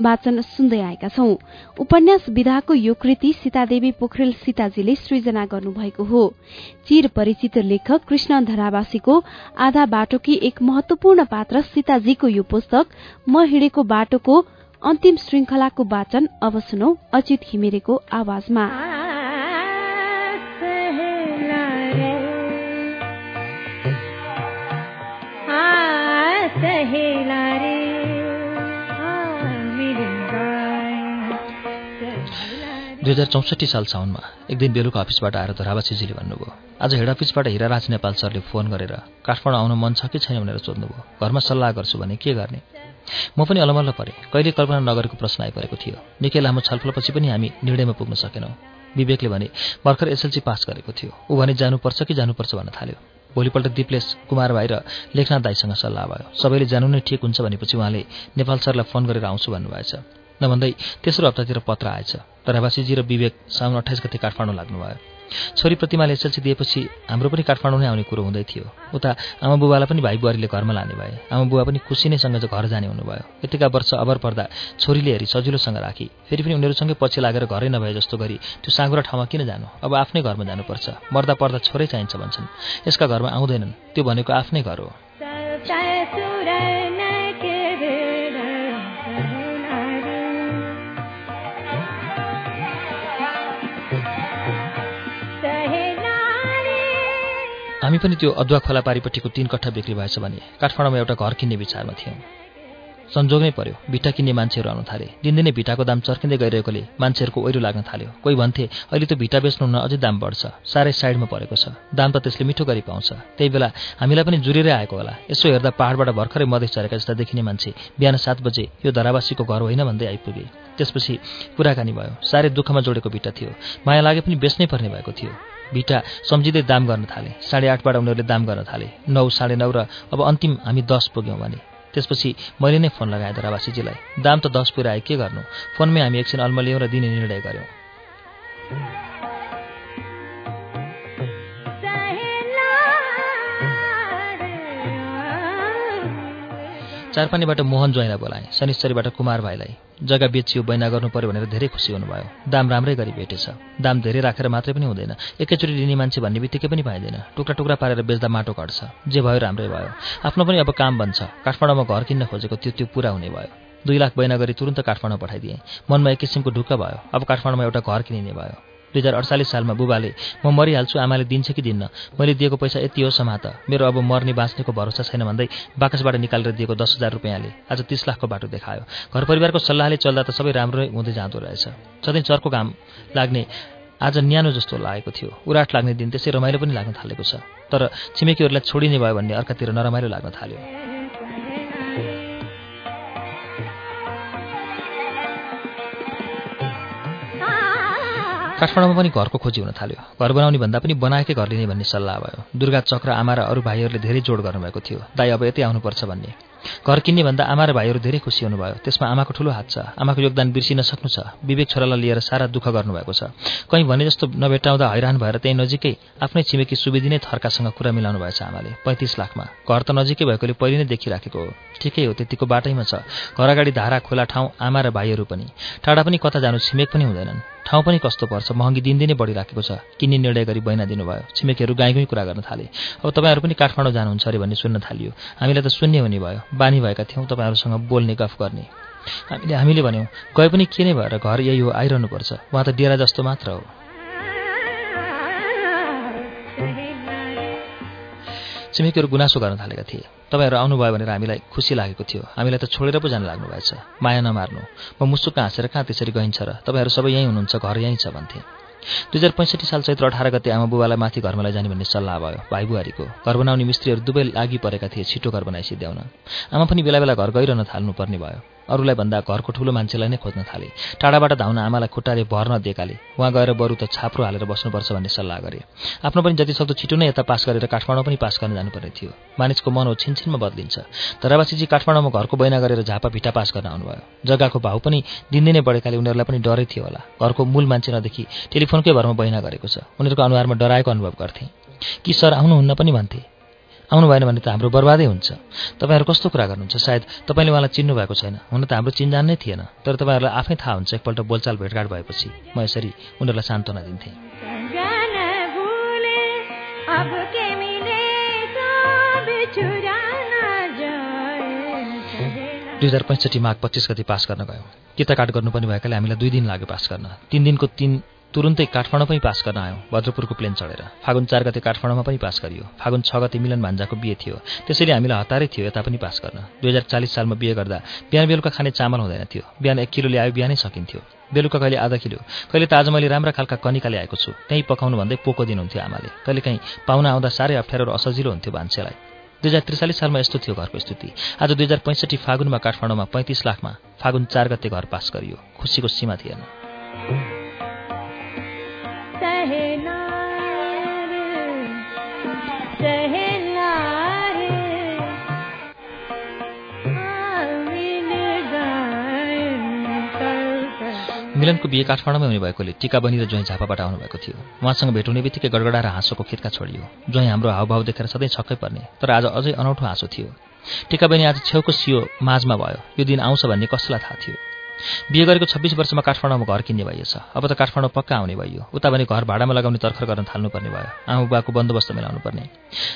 वाचन सुन्दै आएका छौं। उपन्यास विधाको यो कृति सीतादेवी पोखरेल सीताजीले सृजना गर्नुभएको हो। चिर परिचित लेखक कृष्ण धरावासीको आधा बाटोकी एक महत्वपूर्ण पात्र सीताजीको यो पुस्तक म हिँडेको बाटोको अन्तिम श्रृंखलाको वाचन अब सुनौ अचित घिमिरेको आवाजमा। दुई हजार चौसठी साल साउनमा एक दिन बेलुका अफिसबाट आएर धरावासीजीले भन्नुभयो आज हेड अफिसबाट हिराराज नेपाल सरले फोन गरेर काठमाडौँ आउन मन छ कि छैन भनेर सोध्नुभयो। घरमा सल्लाह गर्छु भने के गर्ने? म पनि अलमल्ल परेँ। कहिले कल्पना नगरेको प्रश्न आइपरेको थियो। निकै लामो छलफलपछि पनि हामी निर्णयमा पुग्न सकेनौँ। विवेकले भने भर्खर एसएलसी पास गरेको थियो। ऊ भने जानुपर्छ कि जानुपर्छ भन्न थाल्यो। भोलिपल्ट दिप्लेश कुमार भाइ र लेखनाथ दाईसँग सल्लाह भयो। सबैले जानु नै ठिक हुन्छ भनेपछि उहाँले नेपाल सरलाई फोन गरेर आउँछु भन्नुभएछ। नभन्दै तेस्रो हप्तातिर पत्र आएछ। धरावासीजी र विवेक साउन अठाइस गते काठमाडौँ लाग्नुभयो। छोरी प्रतिमाले एसएलसी दिएपछि हाम्रो पनि काठमाडौँ नै आउने कुरो हुँदै थियो। उता आमा बुबालाई पनि भाइ बुहारीले घरमा लाने भए। आमा बुवा पनि खुसी नैसँग घर जाने हुनुभयो। यतिका वर्ष अबर पर्दा छोरीले हेरी सजिलोसँग राखी। फेरि पनि उनीहरूसँगै पछि लागेर घरै नभए जस्तो गरी त्यो साँगुरा ठाउँमा किन जानु? अब आफ्नै घरमा जानुपर्छ। मर्दा पर्दा छोरै चाहिन्छ भन्छन्। यसका घरमा आउँदैनन्। त्यो भनेको आफ्नै घर हो। हामी पनि त्यो अदुवा खोला पारिपट्टिको तीन कट्ठा बिक्री भएछ भने काठमाडौँमा एउटा घर किन्ने विचारमा थियौँ। संजोग नै पर्यो भिटा किन्ने मान्छेहरू आउन थाले। दिनदिनै भिटाको दाम चर्किँदै गइरहेकोले मान्छेहरूको ओहिरो लाग्न थाल्यो। कोही भन्थे अहिले त भिटा बेच्नुहुन्न अझै दाम बढ्छ साह्रै साइडमा परेको छ। दाम त त्यसले मिठो गरी पाउँछ। त्यही बेला हामीलाई पनि जुरेरै आएको होला। यसो हेर्दा पहाडबाट भर्खरै मधेस झरेका जस्ता देखिने मान्छे बिहान सात बजे यो धरावासीको घर होइन भन्दै आइपुगे। त्यसपछि कुराकानी भयो। साह्रै दुःखमा जोडेको भिटा थियो। माया लागे पनि बेच्नै पर्ने भएको थियो। भिटा सम्झिँदै दाम गर्न थाले। साढे आठबाट उनीहरूले दाम गर्न थाले। नौ साढे नौ र अब अन्तिम हामी दस पुग्यौँ भने। त्यसपछि मैले नै फोन लगाएँ धरावासीजीलाई। दाम त दस पुऱ्याए के गर्नु? फोनमै हामी एकछिन अल्मलियौँ र दिने निर्णय गऱ्यौँ चारपानीबाट मोहन ज्वाइँलाई बोलाएँ शनिश्चरीबाट कुमार भाइलाई। जग्गा बेचियो बैना गर्नु पऱ्यो भनेर धेरै खुसी हुनुभयो। दाम राम्रै गरी भेटेछ। दाम धेरै राखेर मात्रै पनि हुँदैन। एकैचोटि लिने मान्छे भन्ने बित्तिकै पनि पाइँदैन। टुक्रा टुक्रा पारेर बेच्दा माटो घट्छ। जे भयो राम्रै भयो। आफ्नो पनि अब काम बन्छ। काठमाडौँमा घर किन्न खोजेको त्यो त्यो पुरा हुने भयो। दुई लाख बैना गरी तुरन्त काठमाडौँ पठाइदिएँ। मनमा एक किसिमको ढुक्क भयो। अब काठमाडौँमा एउटा घर किनिने भयो। दुई हजार अडचालिस सालमा बुबाले म मरिहाल्छु आमाले दिन्छ कि दिन्न? मैले दिएको पैसा यति हो समात। मेरो अब मर्ने बाँच्नेको भरोसा छैन भन्दै बाकसबाट निकालेर दिएको दस हजार रुपियाँले आज तिस लाखको बाटो देखायो। घर परिवारको सल्लाहले चल्दा त सबै राम्रो हुँदै जाँदो रहेछ। सधैँ चर्को घाम लाग्ने आज न्यानो जस्तो लागेको थियो। उराट लाग्ने दिन त्यसै रमाइलो पनि लाग्न थालेको छ। तर छिमेकीहरूलाई छोडिने भयो भन्ने अर्कातिर नरमाइलो लाग्न थाल्यो। काठमाडौँमा पनि घरको खोजी हुन थाल्यो। घर बनाउने भन्दा पनि बनाएकै घर लिने भन्ने सल्लाह भयो। दुर्गा चक्र आमा र अरू भाइहरूले धेरै जोड गर्नुभएको थियो। दाई अब यतै आउनुपर्छ भन्ने। घर किन्ने भन्दा आमा र भाइहरू धेरै खुसी हुनुभयो। त्यसमा आमाको ठुलो हात छ। आमाको योगदान बिर्सिन सक्नु छ। विवेक छोरालाई लिएर सारा दुःख गर्नुभएको छ। कहीँ भने जस्तो नभेटाउँदा हैरान भएर त्यहीँ नजिकै आफ्नै छिमेकी सुविधि नै थर्कासँग कुरा मिलाउनु भएछ आमाले। पैँतिस लाखमा। घर त नजिकै भएकोले पहिले नै देखिराखेको हो। ठिकै हो त्यतिको बाटैमा छ। घर अगाडि धारा खोला ठाउँ आमा र भाइहरू पनि। टाढा पनि कता जानु छिमेक पनि हुँदैनन्। ठाउँ पनि कस्तो पर्छ? महँगी दिनदिनै बढिराखेको छ। किन्ने निर्णय गरी बैना दिनुभयो। छिमेकीहरू गाईकै कुरा गर्न थाले। अब तपाईँहरू पनि काठमाडौँ जानुहुन्छ अरे भन्ने सुन्न थालियो। हामीलाई त सुन्ने हुने भयो। बानी भएका थियौँ तपाईँहरूसँग बोल्ने गफ गर्ने। हामीले हामीले भन्यौँ गए पनि के नै भएर घर यही हो आइरहनुपर्छ। उहाँ त डेरा जस्तो मात्र हो। छिमेकीहरू गुनासो गर्न थालेका थिए। तपाईँहरू आउनुभयो भनेर हामीलाई खुसी लागेको थियो। हामीलाई त छोडेर पो जान लाग्नु भएछ। माया नमार्नु। म मुसुक हाँसेर कहाँ त्यसरी गइन्छ र? तपाईँहरू सबै यहीँ हुनुहुन्छ घर यहीँ छ भन्थे। दुई हजार पैँसठी साल चैत्र अठार गते आमा बुबालाई माथि घरमा लैजाने भन्ने सल्लाह भयो। भाइ बुहारीको घर बनाउने मिस्त्रीहरू दुवै लागि परेका थिए छिटो घर बनाइसिद्ध्याउन। आमा पनि बेला बेला घर गइरहन थाल्नुपर्ने भयो। अरूलाई भन्दा घरको ठुलो मान्छेलाई नै खोज्न थाले। टाढाबाट धाउन आमालाई खुट्टाले भर्न दिएकाले उहाँ गएर बरु त छाप्रो हालेर बस्नुपर्छ भन्ने सल्लाह गरे। आफ्नो पनि जति सक्दो छिटो नै यता पास गरेर काठमाडौँ पनि पास गर्न जानुपर्ने थियो। मानिसको मन हो छिनछिनमा बदलिन्छ। धरावासीजी काठमाडौँमा घरको बैना गरेर झापा भिटा पास गर्न आउनुभयो। जग्गाको भाउ पनि दिनदिनै बढेकाले उनीहरूलाई पनि डरै थियो होला। घरको मूल मान्छे नदेखि टेलिफोनकै भरमा बैना गरेको छ। उनीहरूको अनुहारमा डराएको अनुभव गर्थे। कि सर आउनुहुन्न पनि भन्थे। आउनु भएन भने त हाम्रो बर्बादै हुन्छ। तपाईँहरू कस्तो कुरा गर्नुहुन्छ? सायद तपाईँले उहाँलाई चिन्नु भएको छैन। हुन त हाम्रो चिन्जान नै थिएन। तर तपाईँहरूलाई आफै थाहा हुन्छ एकपल्ट बोलचाल भेटघाट भएपछि। म यसरी उनीहरूलाई सान्त्वना दिन्थेँ। दुई हजार पैँसठी माघ पच्चिस गति पास गर्न गयो। किताकाट गर्नुपर्ने भएकाले हामीलाई दुई दिन लाग्यो पास गर्न। तिन दिनको तिन तुरुन्तै काठमाडौँ पनि पास गर्न आयौँ। भद्रपुरको प्लेन चढेर। फागुन चार गते काठमाडौँमा पनि पास गरियो। फागुन छ गते मिलन भान्जाको बिहे थियो। त्यसैले हामीलाई हतारै थियो यता पनि पास गर्न। दुई हजार चालिस सालमा बिहे गर्दा बिहान बेलुका खाने चामल हुँदैन थियो। बिहान एक किलो ल्यायो बिहानै सकिन्थ्यो। बेलुका कहिले आधा किलो। कहिले त आज मैले राम्रा खालका कनिका ल्याएको छु। त्यहीँ पकाउनु भन्दै पोको दिनुहुन्थ्यो आमाले। कहिले काहीँ पाहुना आउँदा साह्रै अप्ठ्यारो र असजिलो हुन्थ्यो भान्सेलाई। दुई हजार त्रिचालिस सालमा यस्तो थियो घरको स्थिति। आज दुई हजार पैँसठी फागुनमा काठमाडौँमा पैँतिस लाखमा फागुन चार गते घर पास गरियो। खुसीको सीमा थिएन। मिलनको बिहे काठमाडौँमै हुने भएकोले टिका बनी र ज्वाइँ झापाबाट आउनुभएको थियो। उहाँसँग भेट हुने बित्तिकै गडगडा र हाँसोको खेतका छोडियो। ज्वाइँ हाम्रो हावभाव देखेर सधैँ छक्कै पर्ने तर आज अझै अनौठो हाँसो थियो। टिका बहिनी आज छेउको सियो माझमा भयो। यो दिन आउँछ भन्ने कसलाई थाहा थियो। बिहे गरेको छब्बिस वर्षमा काठमाडौँमा घर किन्ने भइएछ। अब त काठमाडौँ पक्का आउने भयो उता भने घर भाडामा लगाउने तर्खर गर्न थाल्नुपर्ने भयो। आमा बुबाको बन्दोबस्त मिलाउनु पर्ने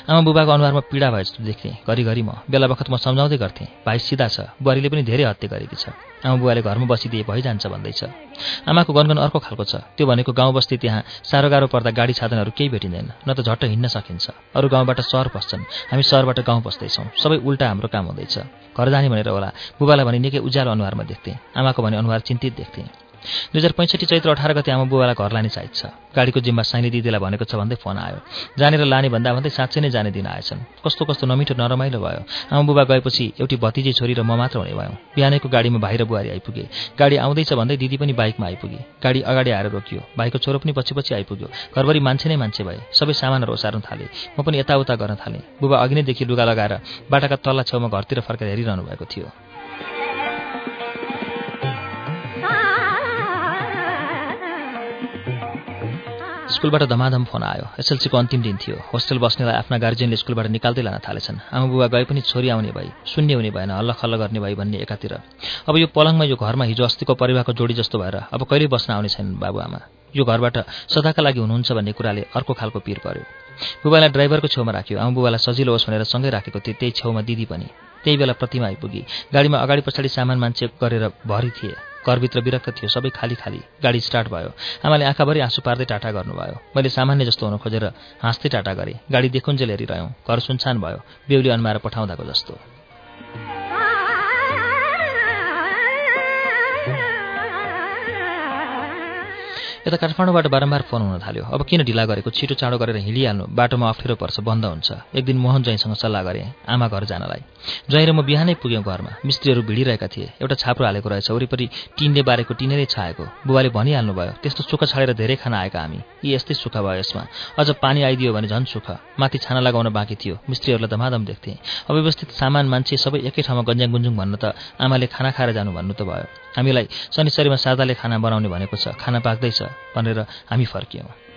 आमा बुबाको अनुहारमा पीडा भए जस्तो देख्थेँ घरिघरि म बेला बखत म सम्झाउँदै गर्थेँ। भाइ सिधा छ। बुहारीले पनि धेरै हत्या गरेकी छ। आमा बुवाले घरमा बसिदिए भइजान्छ भन्दैछ। आमाको गनगन अर्को खालको छ। त्यो भनेको गाउँ बस्ती त्यहाँ साह्रो गाह्रो पर्दा गाडी साधनहरू केही भेटिँदैन न त झट्ट हिँड्न सकिन्छ। अरू गाउँबाट सहर पस्छन् हामी सहरबाट गाउँ पस्दैछौँ सबै उल्टा हाम्रो काम हुँदैछ। घर जाने भनेर होला। बुबालाई भने निकै उज्यालो अनुहारमा देख्थेँ। आमाको भने अनुहार चिन्तित देख्थेँ। दुई हजार पैँसठी चैत्र अठार गते आमा बुबालाई घर लाने चाहिएको छ। गाडीको जिम्मा साइनी दिदीलाई भनेको छ भन्दै फोन आयो। जानेर लाने भन्दा भन्दै साँच्चै नै जाने दिन आएछन्। कस्तो कस्तो नमिठो नरमाइलो भयो। आमा बुबा गएपछि एउटी भतिजी छोरी र म मात्र हुने भयौँ। बिहानैको गाडीमा भाइ र बुहारी आइपुगे। गाडी आउँदैछ भन्दै दिदी पनि बाइकमा आइपुगे। गाडी अगाडि आएर रोकियो। भाइको छोरो पनि पछि पछि आइपुग्यो। घरभरि मान्छे नै मान्छे भए। सबै सामानहरू ओसार्न थाले। म पनि यताउता गर्न थालेँ। बुबा अघि नैदेखि लुगा लगाएर बाटाका तल्ला छेउमा घरतिर फर्केर हेरिरहनु भएको थियो। स्कुलबाट धमाधम फोन आयो। एसएलसीको अन्तिम दिन थियो। होस्टेल बस्नेलाई आफ्ना गार्जियनले स्कुलबाट निकाल्दै लान थालेछन्। आमा बुबा गए पनि छोरी आउने भई शून्य हुने भएन हल्ला खल्ला गर्ने भई भन्ने एकातिर। अब यो पलङमा यो घरमा हिजो अस्तिको परिवारको जोडी जस्तो भएर अब कहिल्यै बस्न आउने छैनन् बाबुआमा। यो घरबाट सदाका लागि हुनुहुन्छ भन्ने कुराले अर्को खालको पिर पर्यो। बुबालाई ड्राइभरको छेउमा राख्यो। आमा बुबालाई सजिलो होस् भनेर सँगै राखेको थिएँ त्यही छेउमा दिदी पनि। त्यही बेला प्रतिमा आइपुगी। गाडीमा अगाडि पछाडि सामान मान्छे गरेर भरि थिए। घरभित्र विरक्त थियो सबै खाली खाली गाडी स्टार्ट भयो। आमाले आँखाभरि आँसु पार्दै टाटा गर्नुभयो। मैले सामान्य जस्तो हुन खोजेर हाँस्दै टाटा गरेँ। गाडी देखुन्जेल हेरिरह्यौँ। घर सुनसान भयो। बेहुली अन्माएर पठाउँदाको जस्तो। यता काठमाडौँबाट बारम्बार फोन हुन थाल्यो। अब किन ढिला गरेको छिटो चाँडो गरेर हिँडिहाल्नु? बाटोमा अप्ठ्यारो पर्छ बन्द हुन्छ। एक दिन मोहन ज्वाइँसँग सल्लाह गरेँ आमा घर जानलाई। ज्वाइँ र म बिहानै पुग्यौँ घरमा। मिस्त्रीहरू भिडिरहेका थिए। एउटा छाप्रो हालेको रहेछ। वरिपरि टिनले बारेको टिनेरै छाएको। बुबाले भनिहाल्नु भयो त्यस्तो सुख छाडेर धेरै खाना आएका हामी। यी यस्तै सुख भयो यसमा। अझ पानी आइदियो भने झन् सुख। माथि छाना लगाउन बाँकी थियो। मिस्त्रीहरूलाई धमाधम देख्थेँ। अव्यवस्थित सामान मान्छे सबै एकै ठाउँमा गन्ज्याङ गुन्जुङ भन्नु त आमाले खाना खाएर जानु भन्नु त भयो। हामीलाई शनिश्चरीमा सादाले खाना बनाउने भनेको छ। खाना पाक्दैछ भनेर हामी फर्कियौँ।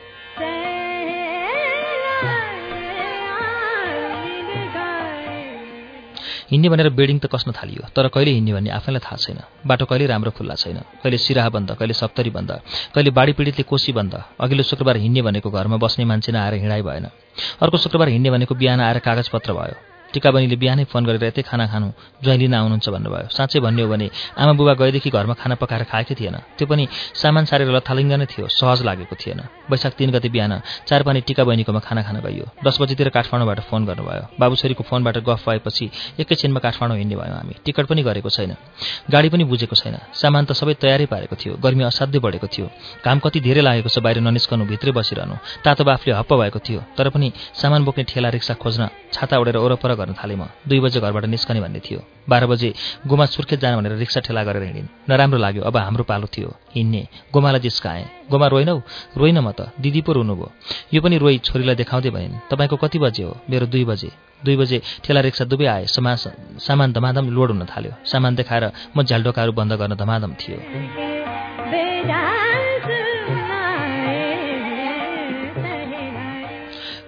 हिँड्ने भनेर बेडिङ त कस्न थालियो तर कहिले हिँड्ने भन्ने आफैलाई थाहा छैन। बाटो कहिले राम्रो खुल्ला छैन कहिले सिराहा बन्द कहिले सप्तरी बन्द कहिले बाढी पीडितले कोसी बन्द। अघिल्लो शुक्रबार हिँड्ने भनेको घरमा बस्ने मान्छे नआएर हिँडाइ भएन। अर्को शुक्रबार हिँड्ने भनेको बिहान आएर कागजपत्र भयो। टिकाबहिनीले बिहानै फोन गरेर यतै खाना खानु ज्वाइँ लिन आउनुहुन्छ भन्नुभयो। साँच्चै भन्ने हो भने आमा बुबा गएदेखि घरमा खाना पकाएर खाएकै थिएन। त्यो पनि सामान सारेर लथालिङ्ग नै थियो सहज लागेको थिएन। वैशाख तिन गते बिहान चार पानी टिका बहिनीकोमा खाना खान गइयो। दस बजीतिर काठमाडौँबाट फोन गर्नुभयो। बाबु छोरीको फोनबाट गफ भएपछि एकैछिनमा काठमाडौँ हिँड्ने भयो हामी। टिकट पनि गरेको छैन। गाडी पनि बुझेको छैन। सामान त सबै तयारै पारेको थियो। गर्मी असाध्यै बढेको थियो। घाम कति धेरै लागेको छ बाहिर ननिस्कनु भित्रै बसिरहनु। तातो बाफले हप्प भएको थियो। तर पनि सामान बोक्ने ठेला रिक्सा खोज्न छाता उडेर वरपर गर्न थालेँ म। दुई बजे घरबाट निस्कने भन्ने थियो। बाह्र बजे गोमा सुर्खेत जान भनेर रिक्सा ठेला गरेर हिँडिन्। नराम्रो लाग्यो। अब हाम्रो पालो थियो। हिँड्ने। गोमालाई जिस्काएँ। गोमा रोइनौ? रोइन म त। दिदी पो रोनुभयो। यो पनि रोइ छोरीलाई देखाउँदै भनिन् तपाईँको कति बजे हो? मेरो दुई बजे। दुई बजे ठेला रिक्सा दुवै आए। समा सामान धमाधम लोड हुन थाल्यो। सामान देखाएर म झ्यालडोकाहरू बन्द गर्न धमाधम थियो।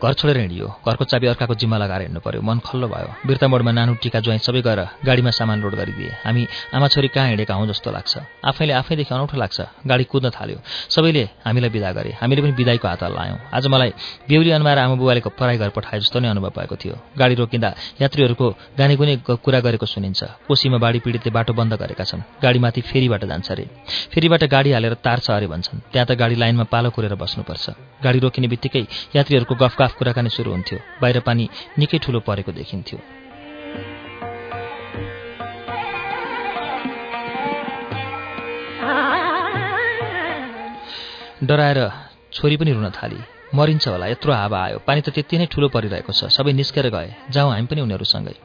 घर छोडेर हिँडियो। घरको चाबी अर्काको जिम्मा लगाएर हिँड्नु पर्यो। मन खल्लो भयो। बिर्ता मोडमा नानु टिका ज्वाइँ सबै गएर गाडीमा सामान लोड गरिदिए। हामी आमा छोरी कहाँ हिँडेका हौँ जस्तो लाग्छ। आफैले आफैदेखि अनौठो लाग्छ। गाडी कुद्न थाल्यो। सबैले हामीलाई विदा गरे। हामीले पनि विदाईको हात लायौँ। आज मलाई बेहुली अनुहार आमा बुवाले पराई घर पठाए जस्तो नै अनुभव भएको थियो। गाडी रोकिँदा यात्रीहरूको गाने गुने कुरा गरेको सुनिन्छ। कोसीमा बाढी पीडितले बाटो बन्द गरेका छन्। गाडीमाथि फेरीबाट जान्छ अरे। फेरीबाट गाडी हालेर तार्छ अरे भन्छन्। त्यहाँ त गाडी लाइनमा पालो कुरेर बस्नुपर्छ। गाडी रोकिने बित्तिकै यात्रीहरूको गफगाफ कुराकानी सुरु हुन्थ्यो। बाहिर पानी निकै ठुलो परेको देखिन्थ्यो। डराएर छोरी पनि रुन थाली। मरिन्छ होला यत्रो हावा आयो। पानी त त्यति नै ठुलो परिरहेको छ। सबै निस्केर गए। जाउँ हामी पनि उनीहरूसँगै।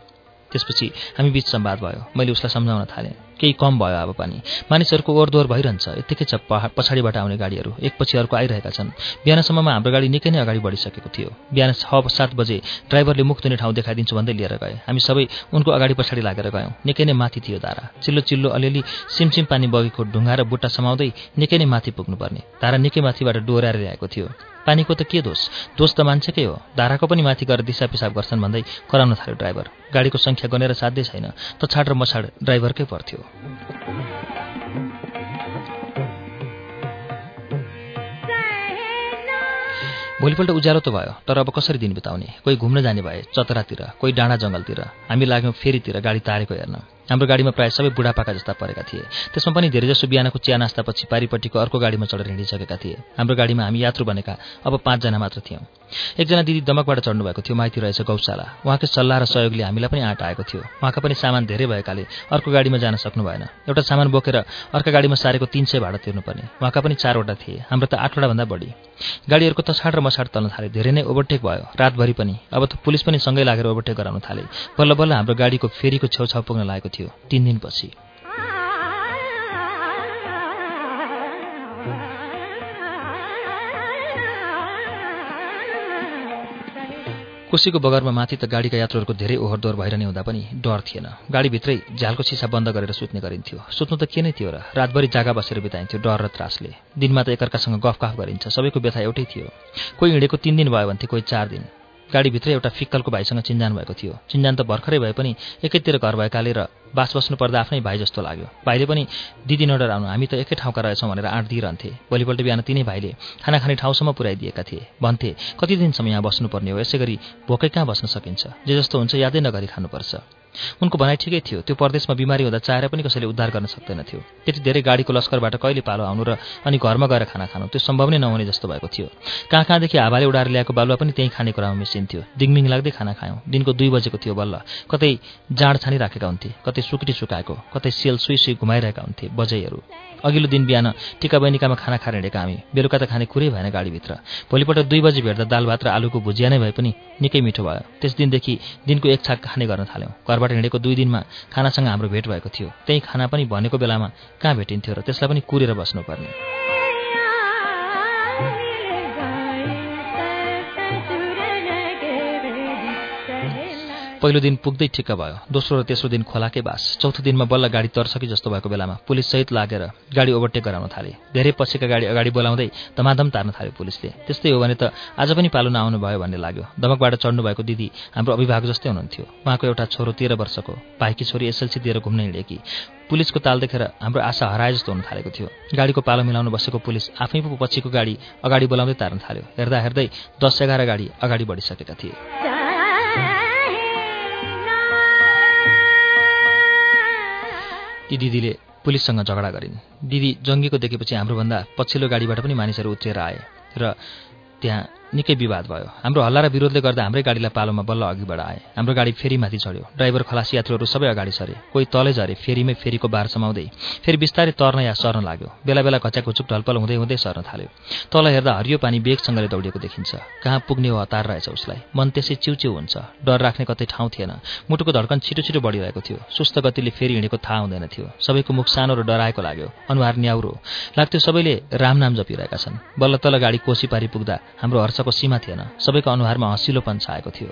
त्यसपछि हामी बिच सम्वाद भयो। मैले उसलाई सम्झाउन थालेँ। केही कम भयो अब पानी। मानिसहरूको ओहोरदोहोर भइरहन्छ। यत्तिकै छ पछाडिबाट आउने गाडीहरू। एकपछि अर्को आइरहेका छन्। बिहानसम्ममा हाम्रो गाडी निकै नै अगाडि बढिसकेको थियो। बिहान छ सात बजे ड्राइभरले मुख धुने ठाउँ देखाइदिन्छु भन्दै लिएर गए। हामी सबै उनको अगाडि पछाडि लागेर गयौँ। निकै नै माथि थियो धारा। चिल्लो चिल्लो अलिअलि सिमसिम पानी बगेको ढुङ्गा र बुट्टा समाउँदै निकै नै माथि पुग्नुपर्ने। धारा निकै माथिबाट डोर्याएर ल्याएको थियो। पानीको त के दोष? दोष त मान्छेकै हो। धाराको पनि माथि गएर दिशा पिसाब गर्छन् भन्दै कराउन थाल्यो ड्राइभर। गाडीको सङ्ख्या गनेर साध्यै छैन। तछाड र मछाड ड्राइभरकै पर्थ्यो। भोलिपल्ट उज्यालो त भयो तर अब कसरी दिन बिताउने? कोही घुम्न जाने भए चतरातिर कोही डाँडा जङ्गलतिर। हामी लाग्यौँ फेरितिर गाडी तारेको हेर्न। हाम्रो गाडीमा प्रायः सबै बुढापाका जस्ता परेका थिए। त्यसमा पनि धेरैजसो बिहानको चिया नास्तापछि पारिपट्टिको अर्को गाडीमा चढेर हिँडिसकेका थिए। हाम्रो गाडीमा हामी यात्रु बनेका अब पाँचजना मात्र थियौँ। एकजना दिदी दमकबाट चढ्नु भएको थियो माइती रहेछ गौशाला। उहाँकै सल्लाह र सहयोगले हामीलाई पनि आँट आएको थियो। उहाँका पनि सामान धेरै भएकाले अर्को गाडीमा जान सक्नु भएन। एउटा सामान बोकेर अर्का गाडीमा सारेको तिन सय भाडा तिर्नुपर्ने। उहाँका पनि चारवटा थिए। हाम्रो त आठवटाभन्दा बढी। गाडीहरूको तछाड र मछाड तल्न थाले। धेरै नै ओभरटेक भयो। रातभरि पनि। अब त पुलिस पनि सँगै लागेर ओभरटेक गराउन थाले। बल्ल बल्ल हाम्रो गाडीको फेरीको छेउछाउ पुग्न लागेको थियो। तिन दिनपछि। कोसीको बगरमा माथि त गाडीका यात्रुहरूको धेरै ओहोरदोहोर भएर नै हुँदा पनि डर थिएन। गाडीभित्रै झ्यालको सिसा बन्द गरेर सुत्ने गरिन्थ्यो। सुत्नु त के नै थियो र? रातभरि जागा बसेर बिताइन्थ्यो डर र त्रासले। दिनमा त एकअर्कासँग गफगाफ गरिन्छ। सबैको व्यथा एउटै थियो। कोही हिँडेको तिन दिन भयो भन्थे कोही चार दिन। गाडीभित्रै एउटा फिक्कलको भाइसँग चिन्जान भएको थियो। चिन्जान त भर्खरै भए पनि एकैतिर घर भएकाले र बास बस्नु पर्दा आफ्नै भाइ जस्तो लाग्यो। भाइले पनि दिदी नडराउनु हामी त एकै ठाउँका रहेछौँ भनेर आँट दिइरहन्थे। भोलिपल्ट बिहान तिनै भाइले खाना खाने ठाउँसम्म पुऱ्याइदिएका थिए। भन्थे कति दिनसम्म यहाँ बस्नुपर्ने हो? यसै गरी भोकै कहाँ बस्न सकिन्छ? जे जस्तो हुन्छ यादै नगरी खानुपर्छ। उनको भनाइ ठिकै थियो। त्यो परदेशमा बिमारी हुँदा चाहेर पनि कसैले उद्धार गर्न सक्दैन थियो। त्यति धेरै गाडीको लस्करबाट कहिले पालो आउनु र अनि घरमा गएर खाना खानु त्यो सम्भव नै नहुने जस्तो भएको थियो। कहाँ कहाँदेखि हावाले उडाएर ल्याएको बालुवा पनि त्यहीँ खाने कुरामा मिसिन्थ्यो दिङमिङ लाग्दै खाना खायौँ। दिनको दुई बजेको थियो बल्ल। कतै जाँड छानिराखेका हुन्थे कतै सुकुटी सुकाएको कतै सेल सुई सुई घुमाइरहेका हुन्थे बजैहरू। अघिल्लो दिन बिहान टिका बहिनीकामा खाना खाएर हिँडेका हामी। बेलुका त खाने कुरै भएन गाडीभित्र। भोलिपल्ट दुई बजी भेट्दा दाल भात र आलुको भुजिया नै भए पनि निकै मिठो भयो। त्यस दिनदेखि दिनको एक छाक खाने गर्न थाल्यौँ। घरबाट हिँडेको दुई दिनमा खानासँग हाम्रो भेट भएको थियो। त्यही खाना पनि भनेको बेलामा कहाँ भेटिन्थ्यो र त्यसलाई पनि कुरेर बस्नुपर्ने। पहिलो दिन पुग्दै ठिक्क भयो। दोस्रो र तेस्रो दिन खोलाकै बास। चौथो दिनमा बल्ल गाडी तर्छ कि जस्तो भएको बेलामा पुलिस सहित लागेर गाडी ओभरटेक गराउन थाले। धेरै पछिका गाडी अगाडि बोलाउँदै धमाधम तार्न थाल्यो पुलिसले। त्यस्तै हो भने त आज पनि पालो नआउनु भयो भन्ने लाग्यो। दमकबाट चढ्नु भएको दिदी हाम्रो अभिभावक जस्तै हुनुहुन्थ्यो। उहाँको एउटा छोरो तेह्र वर्षको भाइकी छोरी एसएलसी दिएर घुम्न हिँडेकी। पुलिसको ताल देखेर हाम्रो आशा हराए जस्तो हुन थालेको थियो। गाडीको पालो मिलाउनु बसेको पुलिस आफै पछिको गाडी अगाडि बोलाउँदै तार्न थाल्यो। हेर्दा हेर्दै दस एघार गाडी अगाडि बढिसकेका थिए। ती दिदीले पुलिससँग झगडा गरिन्। दिदी जङ्गीको देखेपछि हाम्रोभन्दा पछिल्लो गाडीबाट पनि मानिसहरू उत्रिएर आए र त्यहाँ निकै विवाद भयो। हाम्रो हल्ला र विरोधले गर्दा हाम्रै गाडीलाई पालोमा बल्ल अघि बढाए। हाम्रो गाडी फेरीमाथि चढ्यो। ड्राइभर खलासी यात्रुहरू सबै अगाडि सरे। कोही तलै झरे फेरीमै फेरीको बार समाउँदै। फेरि बिस्तारै तर्न या सर्न लाग्यो। बेला बेला घच्याकुचुक ढलपल हुँदै हुँदै सर्न थाल्यो। तल हेर्दा हरियो पानी बेगसँगले दौडिएको देखिन्छ। कहाँ पुग्ने हो हतार रहेछ उसलाई। मन त्यसै चिउचिउ हुन्छ। डर राख्ने कतै ठाउँ थिएन। मुटुको धड्कन छिटो छिटो बढिरहेको थियो। सुस्त गतिले फेरि हिँडेको थाहा हुँदैन थियो। सबैको मुख सानो र डराएको लाग्यो। अनुहार न्याउरो। लाग्थ्यो सबैले राम नाम जपिरहेका छन्। बल्ल तल गाडी कोसी पारी पुग्दा हाम्रो हर्षको सीमा थिएन। सबैको अनुहारमा हँसिलोपन छाएको थियो।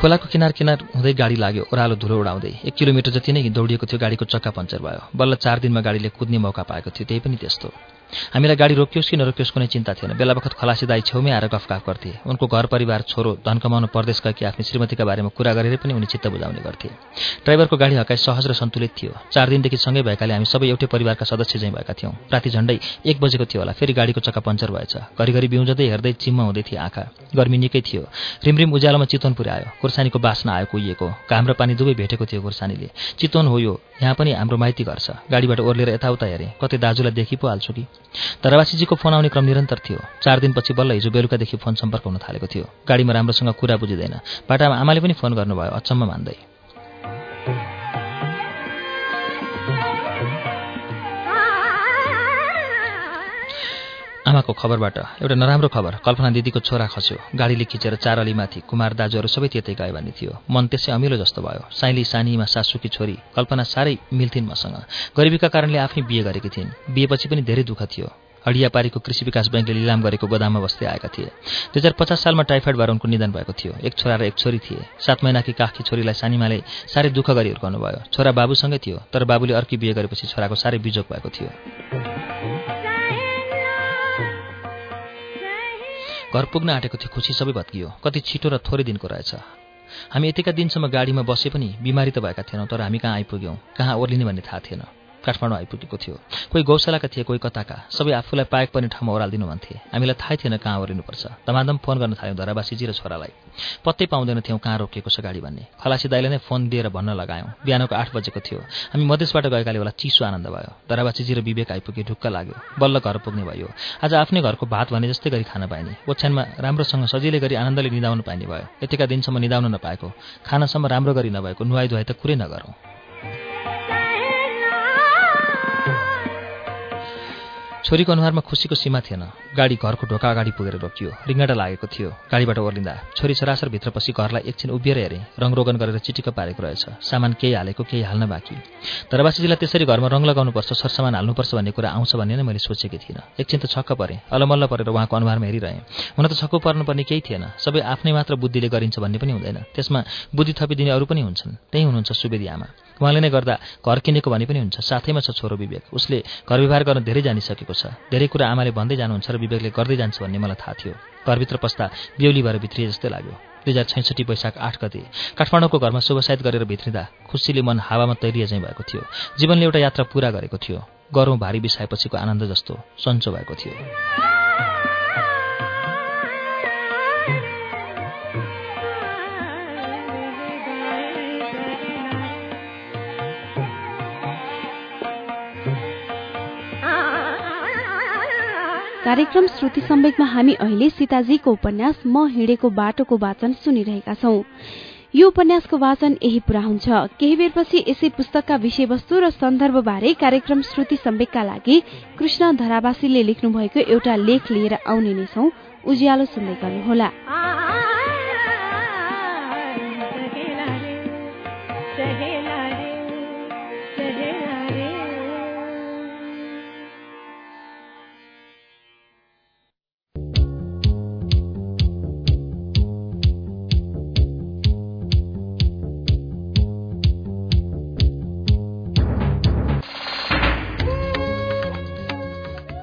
खोलाको किनार किनार हुँदै गाडी लाग्यो ओह्रालो धुलो उडाउँदै। एक किलोमिटर जति नै दौडिएको थियो गाडीको चक्का पङ्चर भयो। बल्ल चार दिनमा गाडीले कुद्ने मौका पाएको थियो त्यही पनि त्यस्तो। हामीलाई गाडी रोकियोस् कि नरोकियोस् कुनै चिन्ता थिएन। बेला बखत खलासी दाई छेउमै आएर गफगाफ गर्थे। उनको घर परिवार छोरो धन कमाउनु परदेश गएकी आफ्नै श्रीमतीका बारेमा कुरा गरेर पनि उनी चित्त बुझाउने गर्थे। ड्राइभरको गाडी हकाई सहज र सन्तुलित थियो। चार दिनदेखि सँगै भएकाले हामी सबै एउटै परिवारका सदस्य चाहिँ भएका थियौँ। राति झण्डै एक बजेको थियो होला। फेरि गाडीको चक्का पङ्चर भएछ। घरिघरि बिउजँदै हेर्दै चिम्म हुँदै थिए आँखा। गर्मी निकै थियो। रिमरिम उज्यालोमा चितवन पुर्यायो। खुर्सानीको बास्न आयो कुहिएको घाम र पानी दुवै भेटेको थियो खुर्सानीले। चितवन हो यो। यहाँ पनि हाम्रो माइती घर छ। गाडीबाट ओर्लेर यताउता हेरेँ। कतै दाजुलाई देखि पो हाल्छु कि? धरावासीजीको फोन आउने क्रम निरन्तर थियो। चार दिनपछि बल्ल हिजो बेलुकादेखि फोन सम्पर्क हुन थालेको थियो। गाडीमा राम्रोसँग कुरा बुझिँदैन। बाटामा आमाले पनि फोन गर्नुभयो। अचम्म मान्दै। आमाको खबरबाट एउटा नराम्रो खबर। कल्पना दिदीको छोरा खस्यो। गाडीले खिचेर चार अलीमाथि। कुमार दाजुहरू सबै त्यतै गए भन्ने थियो। मन त्यसै अमिलो जस्तो भयो। साइली सानीमा सासूकी छोरी कल्पना साह्रै मिल्थिन् मसँग। गरिबीका कारणले आफै बिहे गरेकी थिइन्। बिहेपछि पनि धेरै दुःख थियो। हडियापारीको कृषि विकास ब्याङ्कले लिलाम गरेको गोदाममा बस्दै आएका थिए। दुई हजार पचास सालमा टाइफाइड भएर उनको निधन भएको थियो। एक छोरा र एक छोरी थिए। सात महिनाकी काखी छोरीलाई सानीमाले साह्रै दुःख गरी हुर्काउनु भयो छोरा बाबुसँगै थियो तर बाबुले अर्की बिहे गरेपछि छोराको साह्रै बिजोग भएको थियो। घर पुग्न आँटेको थियो खुसी सबै भत्कियो। कति छिटो र थोरै दिनको रहेछ। हामी यतिका दिनसम्म गाडीमा बसे पनि बिमारी त भएका थिएनौँ तर हामी कहाँ आइपुग्यौँ कहाँ ओर्लिने भन्ने थाहा थिएन। काठमाडौँ आइपुगेको थियो। कोही गौशालाका थिए कोही कताका। सबै आफूलाई पाएको पर्ने ठाउँमा ओह्रालिदिनु भन्थे हामीलाई थाहै थिएन कहाँ ओर्लिनुपर्छ दमादम फोन गर्न थाल्यौँ धरावासीजी र छोरालाई। पत्तै पाउँदैन थियौँ कहाँ रोकिएको छ गाडी भन्ने। खलासी दाइले नै फोन दिएर भन्न लगायौँ। बिहानको आठ बजेको थियो। हामी मधेसबाट गएकाले होला चिसो आनन्द भयो। धरावासीजी र विवेक आइपुगे ढुक्क लाग्यो। बल्ल घर पुग्ने भयो। आज आफ्नै घरको भात भने जस्तै गरी खान पाइने। ओछ्यानमा राम्रोसँग सजिलै गरी आनन्दले निदाउनु पाइने भयो। यतिका दिनसम्म निदाउन नपाएको। खानासम्म राम्रो गरी नभएको नुहाइ धुवाई त कुरै नगरौँ। छोरीको अनुहारमा खुसीको सीमा थिएन। गाडी घरको ढोका अगाडि पुगेर रोकियो। रिङ्गटा लागेको थियो। गाडीबाट ओर्लिँदा छोरी सरासर भित्र पछि घरलाई एकछिन उभिएर हेरेँ। रङरोगन गरेर चिटिक्क पारेको रहेछ। सामान केही हालेको केही हाल्न बाँकी। धरवासीजीलाई त्यसरी घरमा रङ लगाउनुपर्छ सरसामान हाल्नुपर्छ भन्ने कुरा आउँछ भन्ने नै मैले सोचेकी थिइनँ। एकछिन त छक्क परेँ। अलमल्ल परेर उहाँको अनुहारमा हेरिरहेँ। हुन त छक्क पर्नुपर्ने केही थिएन। सबै आफ्नै मात्र बुद्धिले गरिन्छ भन्ने पनि हुँदैन। त्यसमा बुद्धि थपिदिने अरू पनि हुन्छन्। त्यही हुनुहुन्छ सुवेदी आमा। उहाँले नै गर्दा घर किनेको भने पनि हुन्छ। साथैमा छ छोरो विवेक। उसले घर व्यवहार गर्न धेरै जानिसकेको छ। धेरै कुरा आमाले भन्दै जानुहुन्छ र विवेकले गर्दै जान्छ भन्ने मलाई थाहा थियो। घरभित्र पस्दा बेहुली भएर भित्रिए जस्तै लाग्यो। दुई हजार छैसठी वैशाख आठ गते काठमाडौँको घरमा शुभसाहित गरेर भित्रिँदा खुसीले मन हावामा तैरिए चाहिँ भएको थियो। जीवनले एउटा यात्रा पूरा गरेको थियो। गरौँ भारी बिसाएपछिको आनन्द जस्तो सन्चो भएको थियो। कार्यक्रम श्रुति सम्वेकमा हामी अहिले सीताजीको उपन्यास म हिँडेको बाटोको वाचन सुनिरहेका छौं। यो उपन्यासको वाचन यही पूरा हुन्छ। केही बेरपछि यसै पुस्तकका विषयवस्तु र सन्दर्भबारे कार्यक्रम श्रुति सम्वेकका लागि कृष्ण धरावासीले लेख्नु भएको एउटा लेख लिएर आउने नै छौं। उज्यालो सुन्दै गर्नुहोला।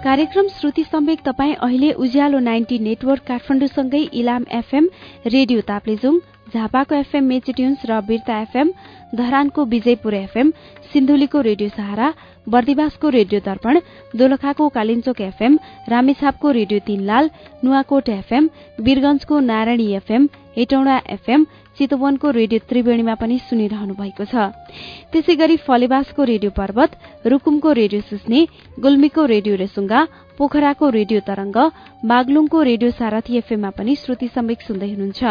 कार्यक्रम श्रुति सम्वेक तपाईँ अहिले उज्यालो नाइन्टी नेटवर्क काठमाडौँसँगै इलाम एफएम रेडियो ताप्लेजुङ झापाको एफएम मेचिट्युन्स र बिर्ता एफएम धरानको विजयपुर एफएम सिन्धुलीको रेडियो सहारा बर्दिवासको रेडियो दर्पण दोलखाको कालिन्चोक एफएम रामेछापको रेडियो तीनलाल नुवाकोट एफएम वीरगंजको नारायणी एफएम हेटौँडा एफएम चितवनको रेडियो त्रिवेणीमा पनि सुनिरहनु भएको छ। त्यसै गरी फलेवासको रेडियो पर्वत रूकुमको रेडियो सुस्ने गुल्मीको रेडियो रेसुङ्गा पोखराको रेडियो तरंग बागलुङको रेडियो सारथी एफएममा पनि श्रुति सम्वेक सुन्दै हुनुहुन्छ।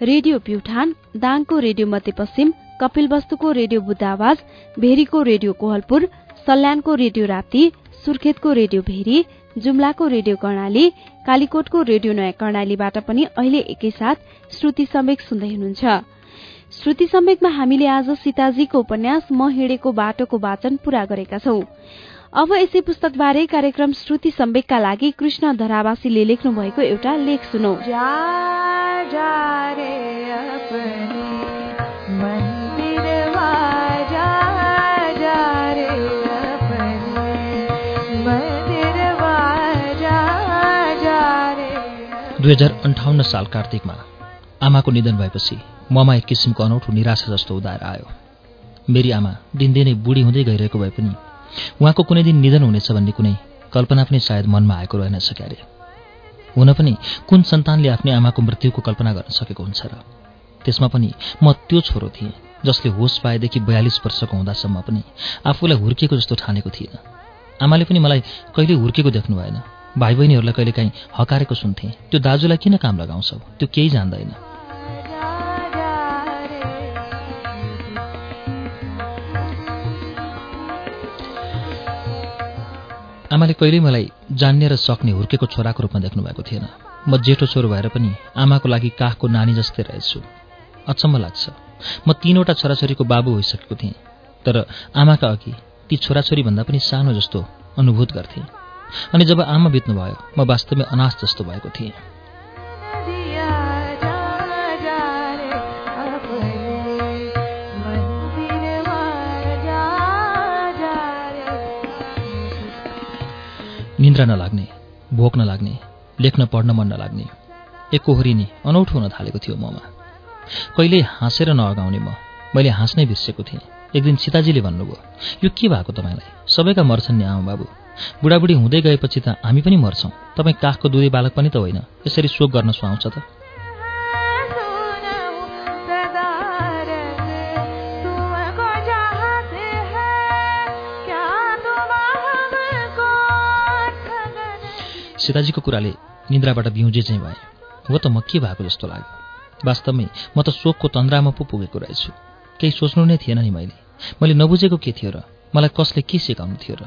रेडियो प्युठान दाङको रेडियो मध्यपश्चिम कपिलवस्तुको रेडियो बुद्ध आवाज भेरीको रेडियो कोहलपुर सल्यानको रेडियो राप्ती सुर्खेतको रेडियो भेरी जुम्लाको रेडियो कर्णाली कालीकोटको रेडियो नयाँ कर्णालीबाट पनि अहिले एकैसाथ श्रुति सम्वेक सुन्दै हुनुहुन्छ। श्रुति सम्वेकमा हामीले आज सीताजीको उपन्यास म हिँडेको बाटोको वाचन पूरा गरेका छौं। अब यसै पुस्तकबारे कार्यक्रम श्रुति सम्वेकका लागि कृष्ण धरावासीले लेख्नु भएको एउटा लेख सुनौ। दुई हजार अन्ठाउन्न साल कार्तिकमा आमाको निधन भएपछि ममा एक किसिमको अनौठो निराशा जस्तो उदाएर आयो। मेरी आमा दिनदिनै बुढी हुँदै गइरहेको भए पनि उहाँको कुनै दिन निधन हुनेछ भन्ने कुनै कल्पना पनि सायद मनमा आएको रहेनछ क्यारे हुन पनि कुन सन्तानले आफ्नै आमाको मृत्युको कल्पना गर्न सकेको हुन्छ र? त्यसमा पनि म त्यो छोरो थिएँ जसले होस पाएदेखि बयालिस वर्षको हुँदासम्म पनि आफूलाई हुर्किएको जस्तो ठानेको थिएन। आमाले पनि मलाई कहिले हुर्केको देख्नु भएन। भाइ बहिनीहरूलाई कहिले काहीँ हकारेको सुन्थे। त्यो दाजुलाई किन काम लगाउँछौ? त्यो केही जान्दैन। आमाले कहिल्यै मलाई जान्ने र सक्ने हुर्केको छोराको रूपमा देख्नु भएको थिएन। म जेठो छोरो भएर पनि आमाको लागि काखको नानी जस्तै रहेछु। अचम्म लाग्छ। म तीनवटा छोराछोरीको बाबु भइसकेको थिएँ तर आमाका अघि ती छोराछोरीभन्दा पनि सानो जस्तो अनुभूत गर्थेँ। अनि जब आमा बित्नुभयो म वास्तवमै अनाथ जस्तो भएको थिएँ। निन्द्रा नलाग्ने भोक नलाग्ने लेख्न पढ्न मन नलाग्ने एकहोरिने अनौठो हुन थालेको थियो ममा। कहिल्यै हाँसेर नअगाउने म मैले हाँस्नै बिर्सेको थिएँ। एक दिन सीताजीले भन्नुभयो यो के भएको तपाईँलाई? सबैका मर्छन् नि आमा बाबु। बुढाबुढी हुँदै गएपछि त हामी पनि मर्छौँ। तपाईँ काखको दुधे बालक पनि त होइन। यसरी शोक गर्न सुहाउँछ त। सीताजीको कुराले निन्द्राबाट बिउजे चाहिँ भए। हो त म के भएको जस्तो लाग्यो? वास्तवमै म त शोकको तन्द्रामा पो पुगेको रहेछु। केही सोच्नु नै थिएन नि मैले। मैले नबुझेको के थियो र? मलाई कसले के सिकाउनु थियो र?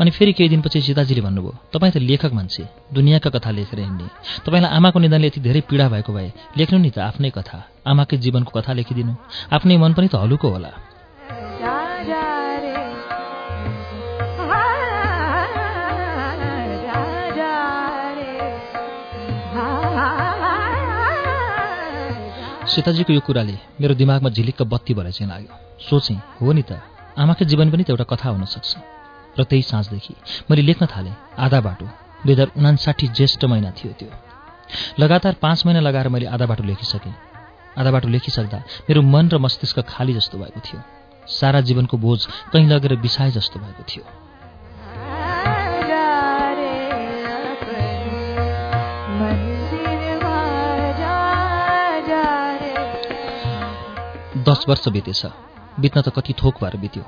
अनि फेरि केही दिनपछि सीताजीले भन्नुभयो तपाईँ त लेखक मान्छे दुनियाँका कथा लेखेर हिँड्ने। तपाईँलाई आमाको निधनले यति धेरै पीडा भएको भए लेख्नु नि त आफ्नै कथा आमाकै जीवनको कथा लेखिदिनु। आफ्नै मन पनि त हलुको होला। सीताजीको यो कुराले मेरो दिमागमा झिलिक्क बत्ती भएर चाहिँ लाग्यो। सोचेँ हो नि त आमाकै जीवन पनि त एउटा कथा हुनसक्छ र त्यही साँझदेखि मैले लेख्न थालेँ आधा बाटो दुई हजार उनासाठी ज्येष्ठ महिना थियो त्यो। लगातार पाँच महिना लगाएर मैले आधा बाटो लेखिसकेँ। आधा बाटो लेखिसक्दा मेरो मन र मस्तिष्क खाली जस्तो भएको थियो। सारा जीवनको बोझ कहीँ लगेर बिसाए जस्तो भएको थियो। दस वर्ष बितेछ। बित्न त कति थोक भएर बित्यो।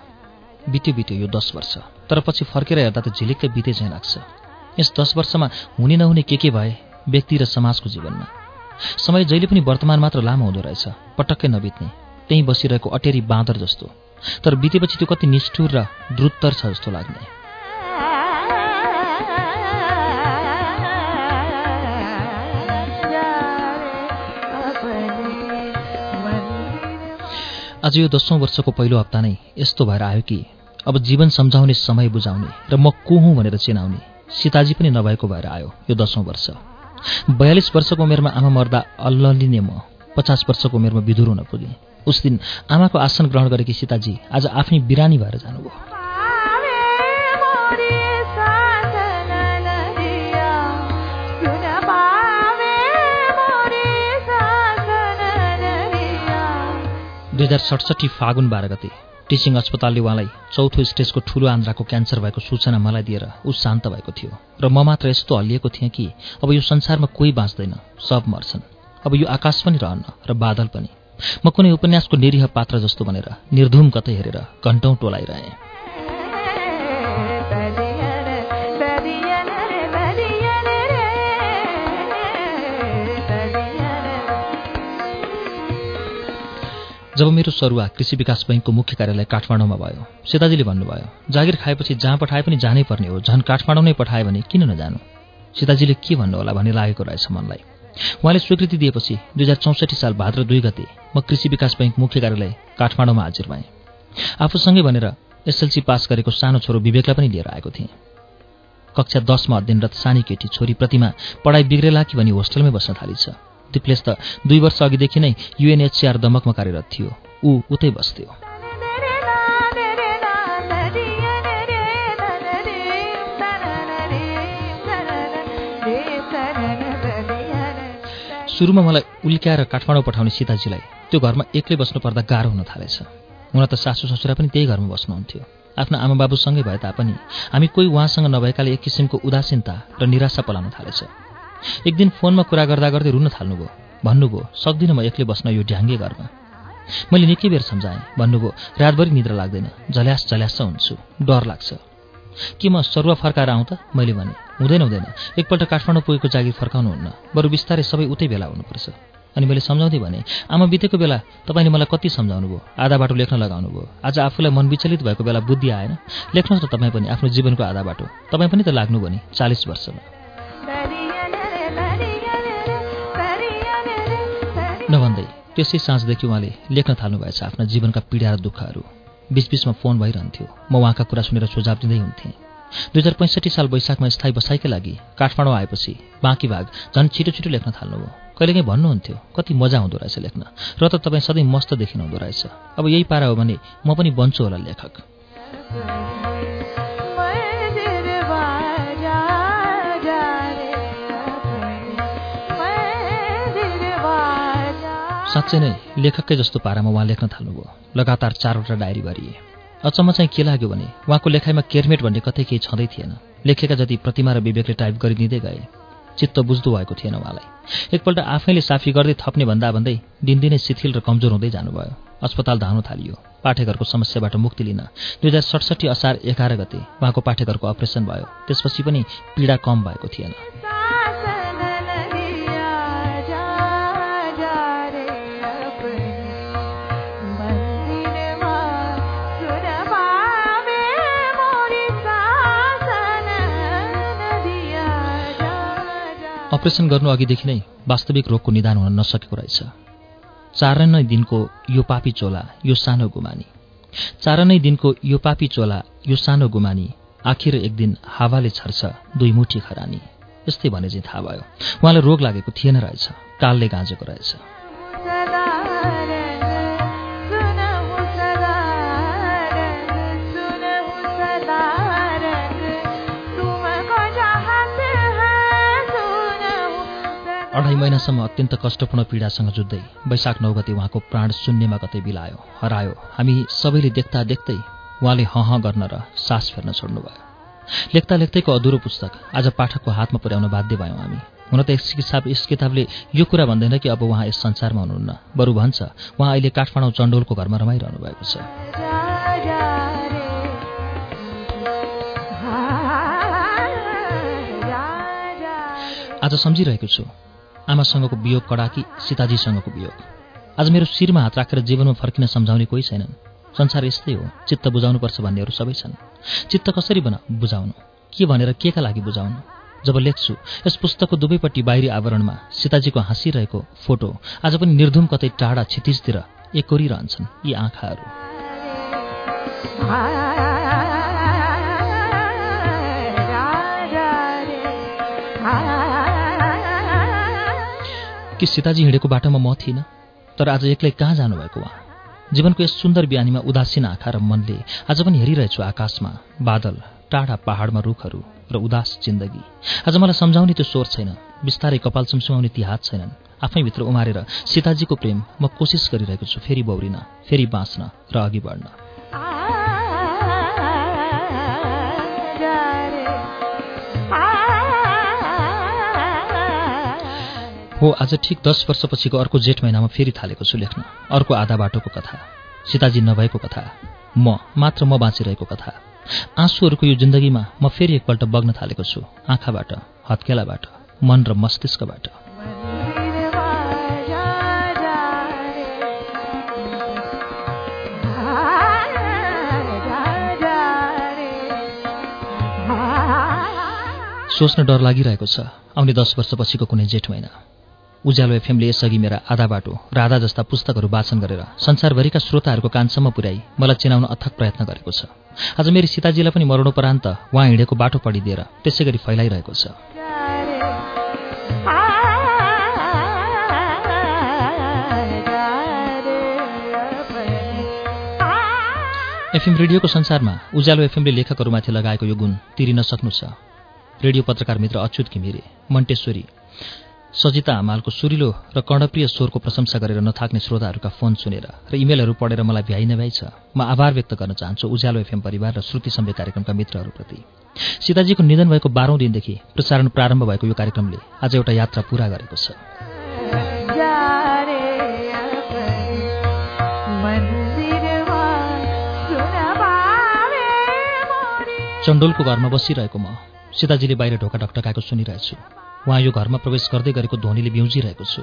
बित्यो बित्यो यो दस वर्ष। तर पछि फर्केर हेर्दा त झिलिक्कै बिते चाहिँ लाग्छ। यस दस वर्षमा हुने नहुने के के भए? व्यक्ति र समाजको जीवनमा। समय जहिले पनि वर्तमान मात्र लामो हुँदो रहेछ। पटक्कै नबित्ने। त्यहीँ बसिरहेको अटेरी बाँदर जस्तो। तर बितेपछि त्यो कति निष्ठुर र द्रुत्तर छ जस्तो लाग्ने। आज यो दसौँ वर्षको पहिलो हप्ता नै यस्तो भएर आयो कि अब जीवन सम्झाउने समय बुझाउने र म को हुँ भनेर चिनाउने सीताजी पनि नभएको भएर आयो यो दसौँ वर्ष। बयालिस वर्षको उमेरमा आमा मर्दा अल्ललिने म पचास वर्षको उमेरमा विधुर हुन पुगेँ। उस दिन आमाको आसन ग्रहण गरेकी सीताजी आज आफ्नै बिरानी भएर जानुभयो। दुई हजार सडसठी फागुन बाह्र गते टिचिङ अस्पतालले उहाँलाई चौथो स्टेजको ठुलो आन्द्राको क्यान्सर भएको सूचना मलाई दिएर ऊ शान्त भएको थियो। र म मात्र यस्तो हल्लिएको थिएँ कि अब यो संसारमा कोही बाँच्दैन सब मर्छन्। अब यो आकाश पनि रहन्न र बादल पनि। म कुनै उपन्यासको निरीह पात्र जस्तो भनेर निर्धुम कतै हेरेर घन्टौँ टोलाइरहेँ। जब मेरो सरुवा कृषि विकास बैङ्कको मुख्य कार्यालय काठमाडौँमा भयो सीताजीले भन्नुभयो जागिर खाएपछि जहाँ पठाए पनि जानै पर्ने हो झन् काठमाडौँ नै पठायो भने किन नजानु? सीताजीले के भन्नु होला भन्ने लागेको रहेछ मनलाई। उहाँले स्वीकृति दिएपछि दुई हजार चौसठी साल भाद्र दुई गते म कृषि विकास बैङ्क मुख्य कार्यालय काठमाडौँमा हाजिर भएँ। आफूसँगै भनेर एसएलसी पास गरेको सानो छोरो विवेकलाई पनि लिएर आएको थिएँ। कक्षा दसमा अध्ययनरत सानी केटी छोरी प्रतिमा पढाइ बिग्रेला कि भनी होस्टेलमै बस्न थालिन्छ दिप्लेस त दुई वर्ष अघिदेखि नै युएनएचसिआर दमकमा कार्यरत थियो। ऊ उतै बस्थ्यो। सुरुमा मलाई उल्क्याएर काठमाडौँ पठाउने सीताजीलाई त्यो घरमा एक्लै बस्नु पर्दा गाह्रो हुन थालेछ। हुन त सासु ससुरा पनि त्यही घरमा बस्नुहुन्थ्यो। आफ्ना आमा बाबुसँगै भए तापनि हामी कोही उहाँसँग नभएकाले एक किसिमको उदासीनता र निराशा पलाउन थालेछ। एक दिन फोनमा कुरा गर्दा गर्दै रुन थाल्नुभयो। भन्नुभयो सक्दिनँ म एक्लै बस्न यो ढ्याङ्गे घरमा। मैले निकै बेर सम्झाएँ भन्नुभयो रातभरि निद्रा लाग्दैन झल्यास झल्यास हुन्छु डर लाग्छ। के म सरुवा फर्काएर आउँ त? मैले भने हुँदैन हुँदैन एकपल्ट काठमाडौँ पुगेको जागिर फर्काउनुहुन्न बरु बिस्तारै सबै उतै भेला हुनुपर्छ। अनि मैले सम्झाउँदै भने आमा बितेको बेला तपाईँले मलाई कति सम्झाउनु भयो आधा बाटो लेख्न लगाउनु भयो आज आफूलाई मन विचलित भएको बेला बुद्धि आएन। लेख्नुहोस् न तपाईँ पनि आफ्नो जीवनको आधा बाटो। तपाईँ पनि त लाग्नु भने चालिस वर्षमा। नभन्दै त्यसै साँझदेखि उहाँले लेख्न थाल्नुभएछ आफ्ना जीवनका पीडा र दुःखहरू। बिचबिचमा फोन भइरहन्थ्यो। म उहाँका कुरा सुनेर सुझाव दिँदै हुन्थेँ। दुई हजार पैँसठी साल वैशाखमा स्थायी बसाइकै लागि काठमाडौँ आएपछि बाँकी भाग झन् छिटो छिटो लेख्न थाल्नुभयो। कहिलेकाहीँ भन्नुहुन्थ्यो कति मजा आउँदो रहेछ लेख्न। र त तपाईँ सधैँ मस्त देखिनुहुँदो रहेछ। अब यही पारा हो भने म पनि बन्छु होला लेखक। साँच्चै नै लेखकै जस्तो पारामा उहाँ लेख्न थाल्नुभयो। लगातार चारवटा डायरी भरिए। अचम्म चाहिँ के लाग्यो भने उहाँको लेखाइमा केरमेट भन्ने कतै केही छँदै थिएन। लेखेका जति प्रतिमा र विवेकले टाइप गरिदिँदै गए चित्त बुझ्दो भएको थिएन उहाँलाई। एकपल्ट आफैले साफी गर्दै थप्ने भन्दा भन्दै दिनदिनै शिथिल र कमजोर हुँदै जानुभयो। अस्पताल धाउनु थालियो। पाठेघरको समस्याबाट मुक्ति लिन दुई हजार सडसठी असार एघार गते उहाँको पाठेघरको अपरेसन भयो। त्यसपछि पनि पीडा कम भएको थिएन। अपरेसन गर्नु अघिदेखि नै वास्तविक रोगको निदान हुन नसकेको रहेछ। चार नै दिनको यो पापी चोला यो सानो गुमानी। चार नै दिनको यो पापी चोला यो सानो गुमानी आखिर एक दिन हावाले छर्छ दुई मुठी खरानी। यस्तै भने चाहिँ थाहा भयो। उहाँलाई रोग लागेको थिएन रहेछ कालले गाँजेको रहेछ। अढाई महिनासम्म अत्यन्त कष्टपूर्ण पीडासँग जुत्दै वैशाख नौ गते उहाँको प्राण शून्यमा कतै बिलायो हरायो। हामी सबैले देख्दा देख्दै उहाँले हह गर्न र सास फेर्न छोड्नुभयो। लेख्दा लेख्दैको अधुरो पुस्तक आज पाठकको हातमा पुर्याउन बाध्य भयौँ हामी। हुन त यस किताब यस किताबले यो कुरा भन्दैन कि अब उहाँ यस संसारमा हुनुहुन्न। बरु भन्छ उहाँ अहिले काठमाडौँ चण्डोलको घरमा रमाइरहनु भएको छ। आज सम्झिरहेको छु आमासँगको वियोग कडा कि सीताजीसँगको वियोग। आज मेरो शिरमा हात राखेर जीवनमा फर्किन सम्झाउने कोही छैनन्। संसार यस्तै हो चित्त बुझाउनुपर्छ भन्नेहरू सबै छन्। चित्त कसरी बना बुझाउनु। के भनेर के का लागि बुझाउनु? जब लेख्छु यस पुस्तकको दुवैपट्टि बाहिरी आवरणमा सीताजीको हाँसिरहेको फोटो आज पनि निर्धुम कतै टाढा क्षितिजतिर एकोरिरहन्छन् यी आँखाहरू। कि सीताजी हिँडेको बाटोमा म थिइनँ तर आज एक्लै कहाँ जानुभएको उहाँ जीवनको यस सुन्दर बिहानीमा उदासीन आँखा र मनले आज पनि हेरिरहेछु आकाशमा बादल टाढा पहाडमा रुखहरू र उदास जिन्दगी। आज मलाई सम्झाउने त्यो स्वर छैन बिस्तारै कपाल सुमसुमाउने ती हात छैनन्। आफैभित्र उमारेर सीताजीको प्रेम म कोसिस गरिरहेको छु फेरि बौरिन फेरि बाँच्न र अघि बढ्न। हो आज ठिक दस वर्षपछिको अर्को जेठ महिनामा फेरि थालेको छु लेख्न। अर्को आधा बाटोको कथा सीताजी नभएको कथा म मात्र म बाँचिरहेको कथा। आँसुहरूको यो जिन्दगीमा म फेरि एकपल्ट बग्न थालेको छु आँखाबाट हत्केलाबाट मन र मस्तिष्कबाट। सोच्न डर लागिरहेको छ आउने दस वर्षपछिको कुनै जेठ महिना। उज्यालो एफएमले यसअघि मेरा आधा बाटो र आधा जस्ता पुस्तकहरू वाचन गरेर संसारभरिका श्रोताहरूको कानसम्म पुर्याई मलाई चिनाउन अथक प्रयत्न गरेको छ। आज मेरी सीताजीलाई पनि मरणोपरान्त उहाँ हिँडेको बाटो पढिदिएर त्यसै गरी फैलाइरहेको छ। एफएम रेडियोको संसारमा उज्यालो एफएमले लेखकहरूमाथि लगाएको यो गुण तिरिन सक्नु छ। रेडियो पत्रकार मित्र अच्युत घिमिरे मन्टेश्वरी सजिता हमालको सुरिलो र कर्णप्रिय स्वरको प्रशंसा गरेर नथाक्ने श्रोताहरूका फोन सुनेर र इमेलहरू पढेर मलाई भ्याइ नभ्याइ छ। म आभार व्यक्त गर्न चाहन्छु उज्यालो एफएम परिवार र श्रुति सम्वे कार्यक्रमका मित्रहरूप्रति। सीताजीको निधन भएको बाह्रौँ दिनदेखि प्रसारण प्रारम्भ भएको यो कार्यक्रमले आज एउटा यात्रा पूरा गरेको छ। चण्डोलको घरमा बसिरहेको म। सीताजीले बाहिर ढोका ढकटकाएको सुनिरहेछु। उहाँ यो घरमा प्रवेश गर्दै गरेको ध्वनिले बिउजिरहेको छु।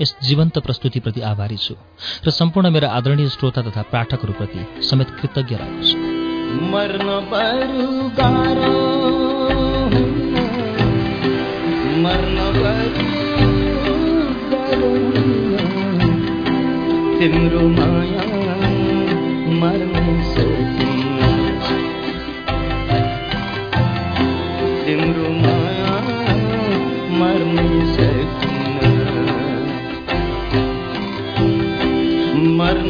यस जीवन्त प्रस्तुतिप्रति आभारी छु र सम्पूर्ण मेरा आदरणीय श्रोता तथा पाठकहरूप्रति समेत कृतज्ञ रहेको छु। तिम्रो माया मर्न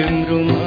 तिम्रो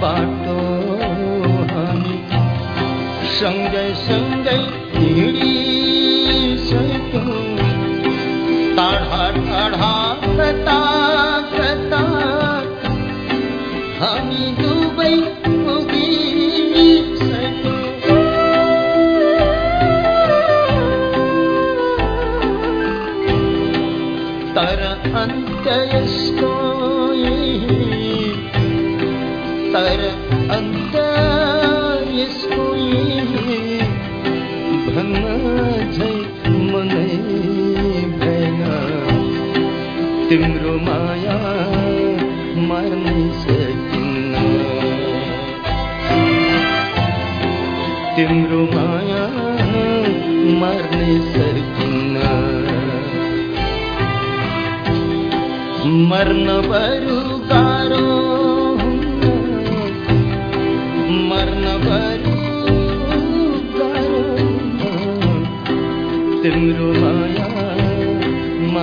बाटो हम। संग संग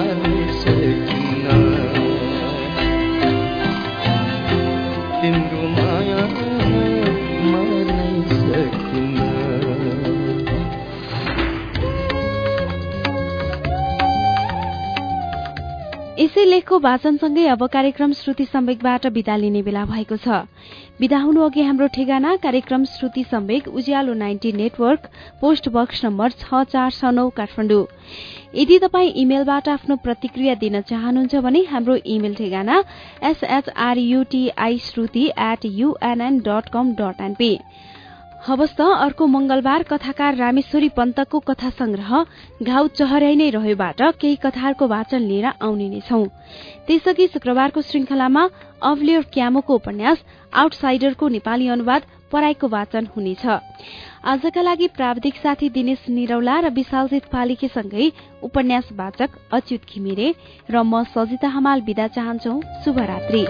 मार्न लेखको वाचनसँगै अब कार्यक्रम श्रुति सम्वेकबाट विदा लिने बेला भएको छ। विदा हुनु अघि हाम्रो ठेगाना कार्यक्रम Shruti Sambeg Ujyaalo ninety network post box number छ चार छ नौ काठमाडौँ। यदि तपाईँ इमेलबाट आफ्नो प्रतिक्रिया दिन चाहनुहुन्छ भने हाम्रो इमेल ठेगाना S H R U T I Shruti at UNN dot com dot NP हवस् अर्को मंगलबार कथाकार रामेश्वरी पन्तको कथा संग्रह घाउ चहर्याइ नै रह्योबाट केही कथाहरूको वाचन लिएर आउने नै छौं। त्यसअघि शुक्रबारको श्रृंखलामा अवलियर क्यामोको उपन्यास आउटसाइडरको नेपाली अनुवाद पराईको वाचन हुनेछ। आजका लागि प्राविधिक साथी दिनेश निरौला र विशालजित पालिकेसँगै उपन्यास वाचक अच्युत घिमिरे र म सजिता हमाल विदा चाहन्छौ। शुभरात्री।